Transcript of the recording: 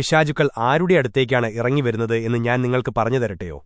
പിശാചുക്കൾ ആരുടെ അടുത്തേക്കാണ് ഇറങ്ങിവരുന്നത് എന്ന് ഞാൻ നിങ്ങൾക്ക് പറഞ്ഞു തരട്ടെയോ?